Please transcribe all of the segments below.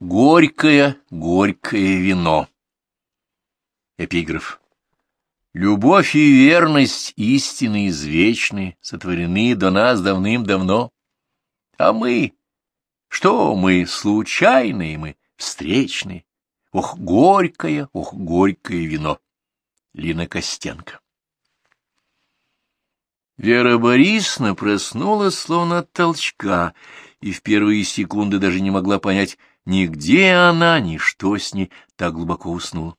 Горькое, горькое вино. Эпиграф. Любовь и верность истины извечны, сотворены до нас давным-давно. А мы, что мы, случайные мы, встречные. Ох, горькое, ох, горькое вино. Лина Костенко. Вера Борисовна проснулась словно от толчка, и в первые секунды даже не могла понять, ни где она, ни что с ней, так глубоко уснула.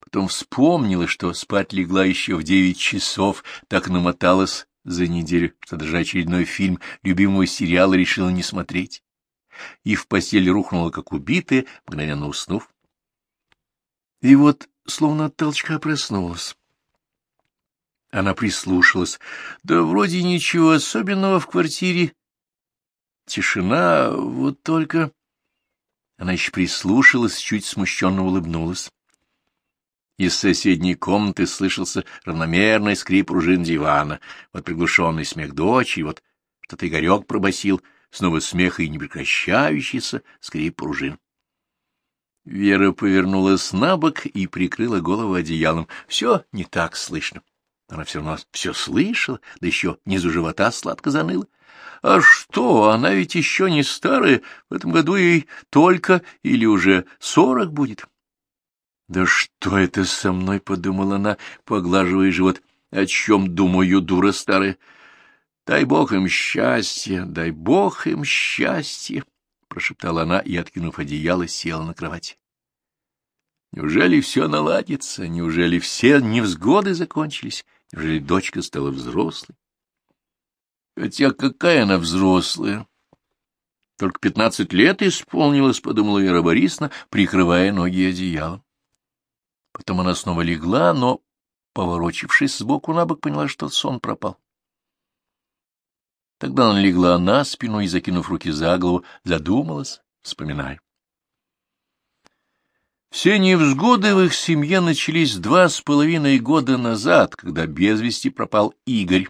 Потом вспомнила, что спать легла еще в девять часов, так намоталась за неделю, что даже очередной фильм любимого сериала решила не смотреть. И в постель рухнула, как убитая, мгновенно уснув. И вот, словно от толчка, проснулась. Она прислушалась. Да вроде ничего особенного в квартире. Тишина, вот только... Она еще прислушалась, чуть смущенно улыбнулась. Из соседней комнаты слышался равномерный скрип пружин дивана, вот приглушенный смех дочери, вот что-то Игорек пробасил, снова смех и непрекращающийся скрип пружин. Вера повернулась на бок и прикрыла голову одеялом. Все не так слышно. Она все равно все слышала, да еще низу живота сладко заныла. А что, она ведь еще не старая, в этом году ей только или уже сорок будет. Да что это со мной, — подумала она, поглаживая живот. О чем думаю, дура старая? Дай бог им счастья, дай бог им счастья, — прошептала она и, откинув одеяло, села на кровать. Неужели все наладится? Неужели все невзгоды закончились? Неужели дочка стала взрослой? Хотя какая она взрослая? Только пятнадцать лет исполнилось, — подумала Вера Борисовна, прикрывая ноги одеялом. Потом она снова легла, но, поворочившись сбоку на бок, поняла, что сон пропал. Тогда она легла на спину и, закинув руки за голову, задумалась, вспоминая. Все невзгоды в их семье начались два с половиной года назад, когда без вести пропал Игорь,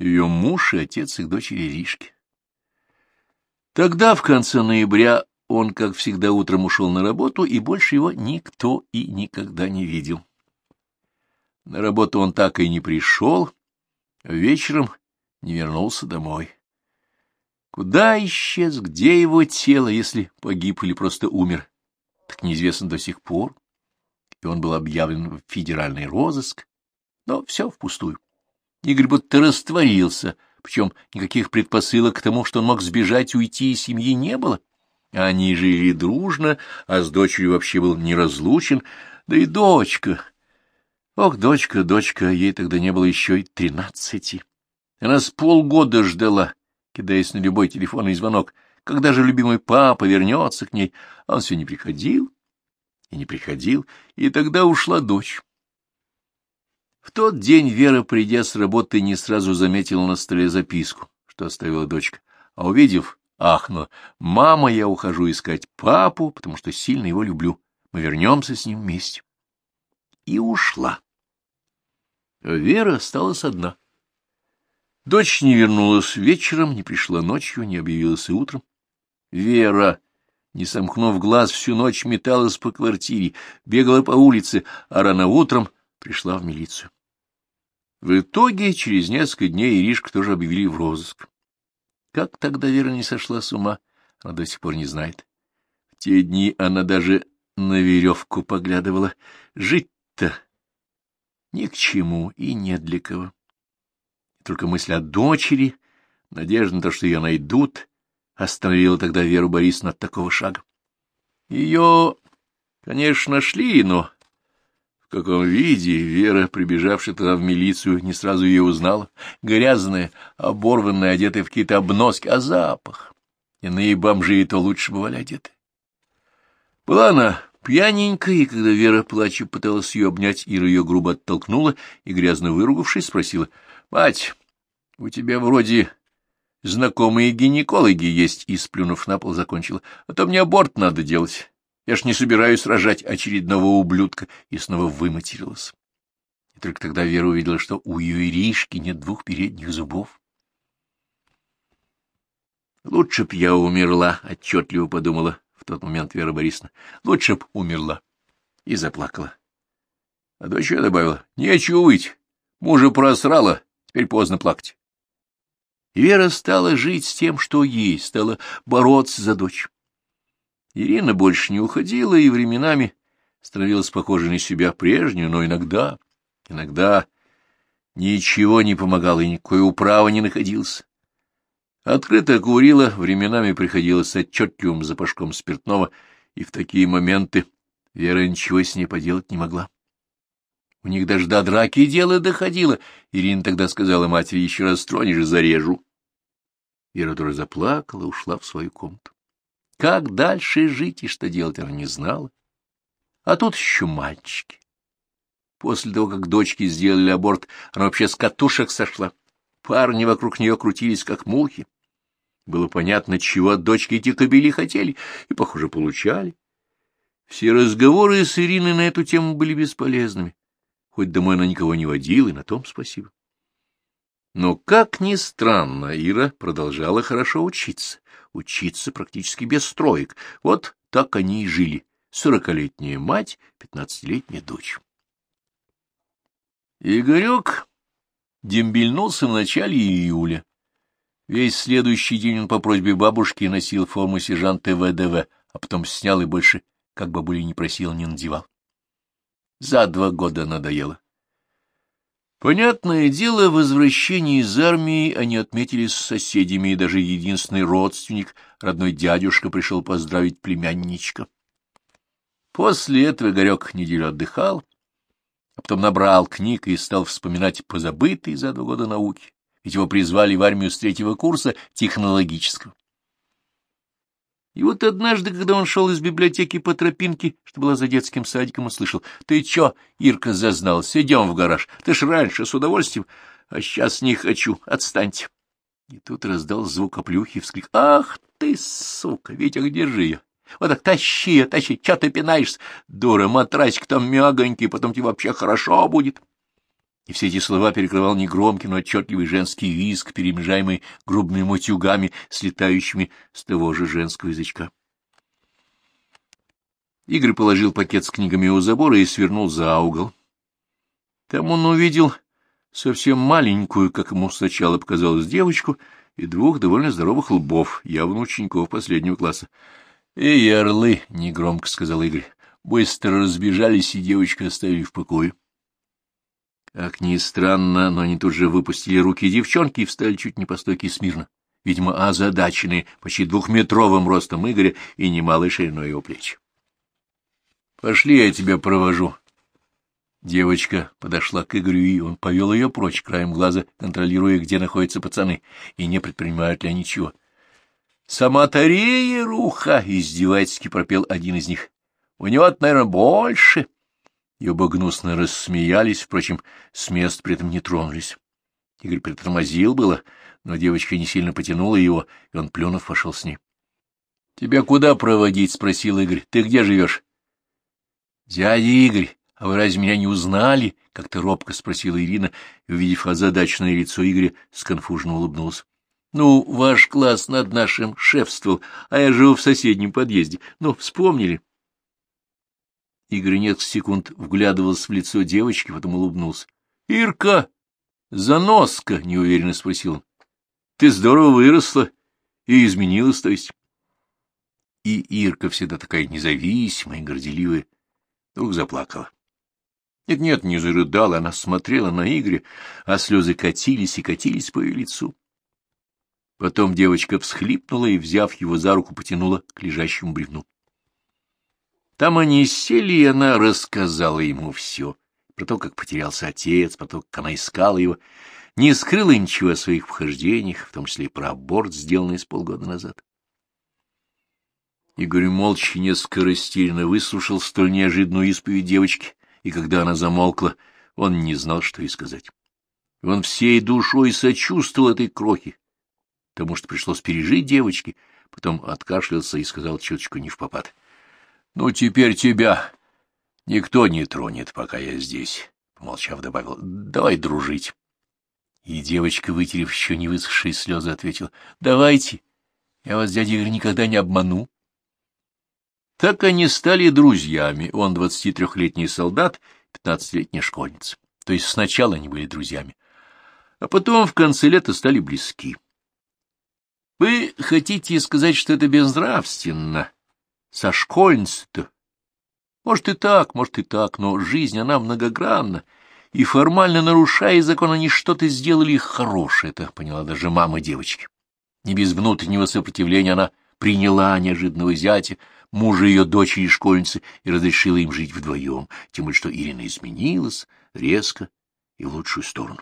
ее муж и отец их дочери Ришки. Тогда, в конце ноября, он, как всегда, утром ушел на работу, и больше его никто и никогда не видел. На работу он так и не пришел, вечером не вернулся домой. Куда исчез, где его тело, если погиб или просто умер, так неизвестно до сих пор. И он был объявлен в федеральный розыск, но все впустую. Игорь будто растворился, причем никаких предпосылок к тому, что он мог сбежать уйти из семьи, не было. Они жили дружно, а с дочерью вообще был неразлучен, да и дочка... Ох, дочка, дочка, ей тогда не было еще и тринадцати. Она с полгода ждала, кидаясь на любой телефонный звонок, когда же любимый папа вернется к ней, а он все не приходил и не приходил, и тогда ушла дочь. В тот день Вера, придя с работы, не сразу заметила на столе записку, что оставила дочка, а увидев, ахнула, «Мама, я ухожу искать папу, потому что сильно его люблю. Мы вернемся с ним вместе». И ушла. Вера осталась одна. Дочь не вернулась вечером, не пришла ночью, не объявилась и утром. Вера, не сомкнув глаз, всю ночь металась по квартире, бегала по улице, а рано утром пришла в милицию. В итоге через несколько дней Иришку тоже объявили в розыск. Как тогда Вера не сошла с ума, она до сих пор не знает. В те дни она даже на веревку поглядывала. Жить-то ни к чему и не для кого. Только мысль о дочери, надежда на то, что ее найдут, остановила тогда Веру Борисовну от такого шага. Ее, конечно, нашли, но каком виде Вера, прибежавшая тогда в милицию, не сразу ее узнала. Грязная, оборванная, одетая в какие-то обноски, а запах. Иные бомжи и то лучше бывали одеты. Была она пьяненькая, и когда Вера, плача, пыталась ее обнять, Ира ее грубо оттолкнула и, грязно выругавшись, спросила, — Мать, у тебя вроде знакомые гинекологи есть, и, сплюнув на пол, закончила. А то мне аборт надо делать. Я ж не собираюсь рожать очередного ублюдка, и снова выматерилась. И только тогда Вера увидела, что у ее Иришки нет двух передних зубов. Лучше б я умерла, — отчетливо подумала в тот момент Вера Борисовна. — Лучше б умерла. И заплакала. А дочь я добавила. — Нечего выть. Мужа просрала, теперь поздно плакать. Вера стала жить с тем, что есть, стала бороться за дочь. Ирина больше не уходила и временами становилась похожей на себя прежнюю, но иногда, иногда ничего не помогало и никакой управы не находился. Открыто курила, временами приходилось с отчетливым запашком спиртного, и в такие моменты Вера ничего с ней поделать не могла. У них даже до драки дело доходило. Ирина тогда сказала матери, еще раз тронешь, зарежу. Вера тоже заплакала, ушла в свою комнату. Как дальше жить и что делать, она не знала. А тут еще мальчики. После того, как дочки сделали аборт, она вообще с катушек сошла. Парни вокруг нее крутились, как мухи. Было понятно, чего от дочки эти кобели хотели, и, похоже, получали. Все разговоры с Ириной на эту тему были бесполезными. Хоть домой она никого не водила, и на том спасибо. Но, как ни странно, Ира продолжала хорошо учиться, учиться практически без строек. Вот так они и жили. Сорокалетняя мать, пятнадцатилетняя дочь. Игорек дембельнулся в начале июля. Весь следующий день он по просьбе бабушки носил форму сержанта ВДВ, а потом снял и больше, как бабуля не просил, не надевал. За два года надоело. Понятное дело, возвращение из армии они отметили с соседями, и даже единственный родственник, родной дядюшка, пришел поздравить племянничка. После этого Игорек неделю отдыхал, а потом набрал книг и стал вспоминать позабытые за два года науки, ведь его призвали в армию с третьего курса технологического. И вот однажды, когда он шел из библиотеки по тропинке, что была за детским садиком, услышал, — Ты чё, Ирка, зазналась? Идем в гараж. Ты ж раньше с удовольствием, а сейчас не хочу. Отстаньте. И тут раздал звук оплюхи и вскрик. — Ах ты, сука, Витя, держи ее. Вот так тащи тащи, чё ты пинаешься? Дура, матрасик там мягонький, потом тебе вообще хорошо будет. И все эти слова перекрывал негромкий, но отчетливый женский визг, перемежаемый грубными матюгами, слетающими с того же женского язычка. Игорь положил пакет с книгами у забора и свернул за угол. Там он увидел совсем маленькую, как ему сначала показалось, девочку и двух довольно здоровых лбов, явно учеников последнего класса. — Эй, орлы! — негромко сказал Игорь. Быстро разбежались, и девочку оставили в покое. Как ни странно, но они тут же выпустили руки девчонки и встали чуть не по стойке смирно, видимо, озадаченные почти двухметровым ростом Игоря и немалой шириной его плеч. — Пошли, я тебя провожу. Девочка подошла к Игорю, и он повел ее прочь, краем глаза, контролируя, где находятся пацаны, и не предпринимают ли они ничего. — Сама-то руха! — издевательски пропел один из них. — У него, наверное, больше. — и оба гнусно рассмеялись, впрочем, с мест при этом не тронулись. Игорь притормозил было, но девочка не сильно потянула его, и он, плюнув, пошел с ней. — Тебя куда проводить? — спросил Игорь. — Ты где живешь? — Дядя Игорь, а вы разве меня не узнали? — как-то робко спросила Ирина, и, увидев озадаченное лицо Игоря, сконфуженно улыбнулась. — Ну, ваш класс над нашим шефствовал, а я живу в соседнем подъезде. Ну, вспомнили? — Игорь несколько секунд вглядывался в лицо девочки, потом улыбнулся. — Ирка! Заноска! — неуверенно спросил он. — Ты здорово выросла и изменилась, то есть. И Ирка, всегда такая независимая и горделивая, вдруг заплакала. Нет-нет, не зарыдала, она смотрела на Игоря, а слезы катились и катились по ее лицу. Потом девочка всхлипнула и, взяв его за руку, потянула к лежащему бревну. Там они сели, и она рассказала ему все. Про то, как потерялся отец, про то, как она искала его. Не скрыла ничего о своих вхождениях, в том числе и про аборт, сделанный с полгода назад. Игорь молча несколько растерянно выслушал столь неожиданную исповедь девочки, и когда она замолкла, он не знал, что ей сказать. Он всей душой сочувствовал этой крохе, потому что пришлось пережить девочке, потом откашлялся и сказал чуточку не в попад. — Ну, теперь тебя никто не тронет, пока я здесь, — помолчав, добавил. — Давай дружить. И девочка, вытерев еще не высохшие слезы, ответила. — Давайте. Я вас, дядя Игорь, никогда не обману. Так они стали друзьями, он двадцатитрехлетний солдат, пятнадцатилетняя школьница. То есть сначала они были друзьями, а потом в конце лета стали близки. Вы хотите сказать, что это безнравственно? Со школьницей-то? Может и так, может и так, но жизнь, она многогранна, и формально нарушая закон, они что-то сделали хорошее, это поняла даже мама девочки. Не без внутреннего сопротивления она приняла неожиданного зятя, мужа ее дочери школьницы, и разрешила им жить вдвоем, тем более что Ирина изменилась резко и в лучшую сторону.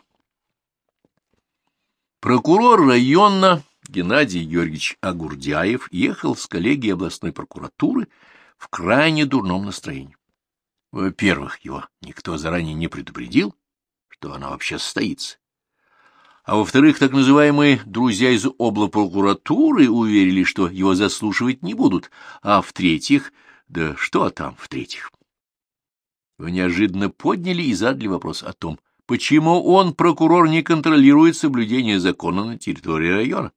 Прокурор района Геннадий Георгиевич Агурдяев ехал с коллегией областной прокуратуры в крайне дурном настроении. Во-первых, его никто заранее не предупредил, что она вообще состоится. А во-вторых, так называемые друзья из облпрокуратуры уверили, что его заслушивать не будут. А в-третьих, да что там в-третьих? Вы неожиданно подняли и задали вопрос о том, почему он, прокурор, не контролирует соблюдение закона на территории района.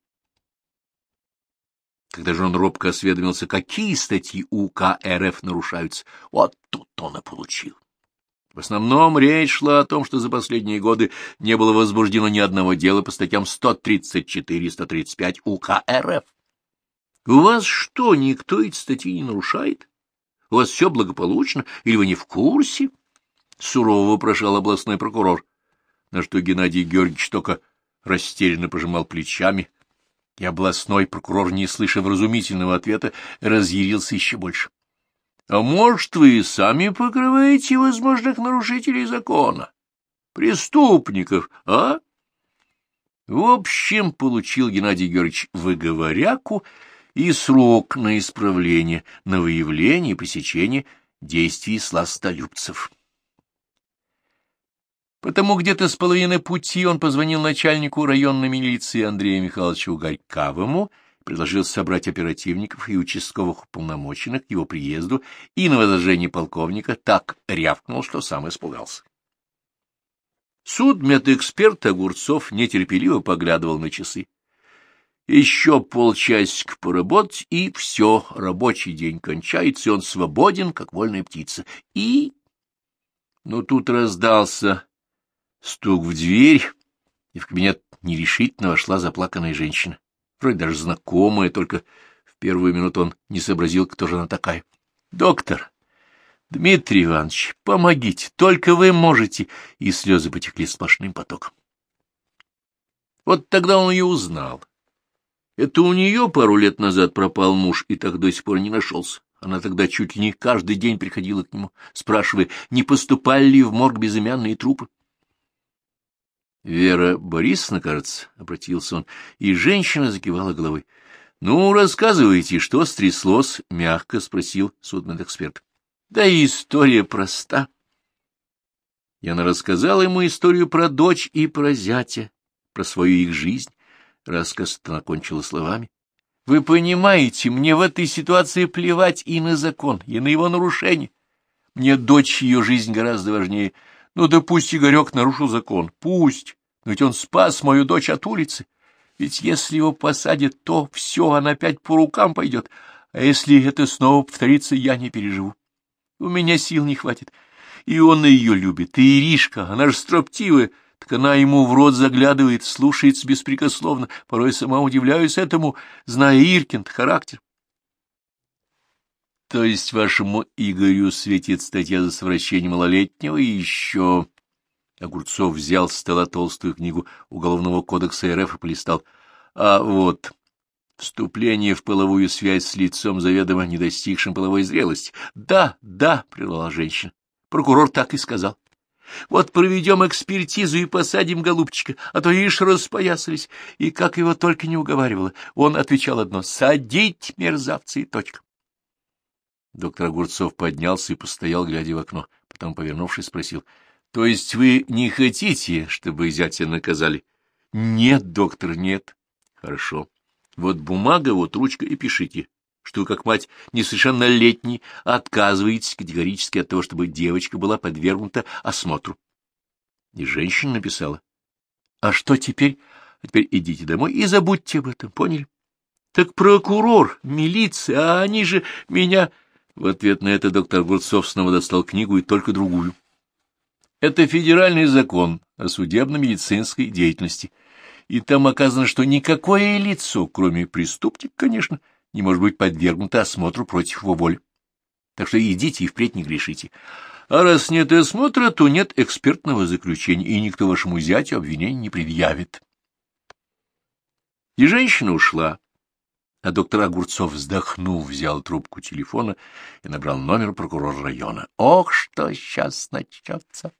Когда же он робко осведомился, какие статьи УК РФ нарушаются, вот тут он и получил. В основном речь шла о том, что за последние годы не было возбуждено ни одного дела по статьям 134 и 135 УК РФ. У вас что, никто эти статьи не нарушает? У вас все благополучно, или вы не в курсе? Сурово вопрошал областной прокурор, на что Геннадий Георгиевич только растерянно пожимал плечами, и областной прокурор, не слыша вразумительного ответа, разъярился еще больше. — А может, вы и сами покрываете возможных нарушителей закона? Преступников, а? В общем, получил Геннадий Георгиевич выговоряку и срок на исправление, на выявление и посечение действий сластолюбцев. Потому где-то с половины пути он позвонил начальнику районной милиции Андрею Михайловичу Горьковому, предложил собрать оперативников и участковых уполномоченных к его приезду, и на возражение полковника так рявкнул, что сам испугался. Суд медэксперт Огурцов нетерпеливо поглядывал на часы. Еще полчасика поработать, и все, рабочий день кончается, и он свободен, как вольная птица. И... Но тут раздался Стук в дверь, и в кабинет нерешительно вошла заплаканная женщина. Вроде даже знакомая, только в первую минуту он не сообразил, кто же она такая. — Доктор, Дмитрий Иванович, помогите, только вы можете. И слезы потекли сплошным потоком. Вот тогда он ее узнал. Это у нее пару лет назад пропал муж, и так до сих пор не нашелся. Она тогда чуть ли не каждый день приходила к нему, спрашивая, не поступали ли в морг безымянные трупы. — Вера Борисовна, кажется, — обратился он, и женщина закивала головой. — Ну, рассказывайте, что стряслось? — мягко спросил судмедэксперт. — Да и история проста. И она рассказала ему историю про дочь и про зятя, про свою их жизнь. Рассказ окончила словами. — Вы понимаете, мне в этой ситуации плевать и на закон, и на его нарушение. Мне дочь ее жизнь гораздо важнее — ну да пусть Игорек нарушил закон, пусть, но ведь он спас мою дочь от улицы. Ведь если его посадят, то все, она опять по рукам пойдет. А если это снова повторится, я не переживу. У меня сил не хватит. И он ее любит, и Иришка, она же строптивая, так она ему в рот заглядывает, слушается беспрекословно. Порой сама удивляюсь этому, зная Иркин характер. То есть вашему Игорю светит статья за совращение малолетнего и еще... Огурцов взял с стола толстую книгу Уголовного кодекса РФ и полистал. А вот вступление в половую связь с лицом, заведомо не достигшим половой зрелости. Да, да, — прервала женщина. Прокурор так и сказал. Вот проведем экспертизу и посадим голубчика, а то ишь распоясались. И как его только не уговаривала, он отвечал одно — садить мерзавцы и точка. Доктор Огурцов поднялся и постоял, глядя в окно. Потом, повернувшись, спросил. — То есть вы не хотите, чтобы зятя наказали? — Нет, доктор, нет. — Хорошо. Вот бумага, вот ручка, и пишите, что вы, как мать несовершеннолетний, отказываетесь категорически от того, чтобы девочка была подвергнута осмотру. И женщина написала. — А что теперь? А теперь идите домой и забудьте об этом, поняли? — Так прокурор, милиция, а они же меня В ответ на это доктор Огурцов снова достал книгу и только другую. Это федеральный закон о судебно-медицинской деятельности, и там оказано, что никакое лицо, кроме преступника, конечно, не может быть подвергнуто осмотру против его воли. Так что идите и впредь не грешите. А раз нет осмотра, то нет экспертного заключения, и никто вашему зятю обвинений не предъявит. И женщина ушла, а доктор Огурцов вздохнул, взял трубку телефона и набрал номер прокурора района. Ох, что сейчас начнется!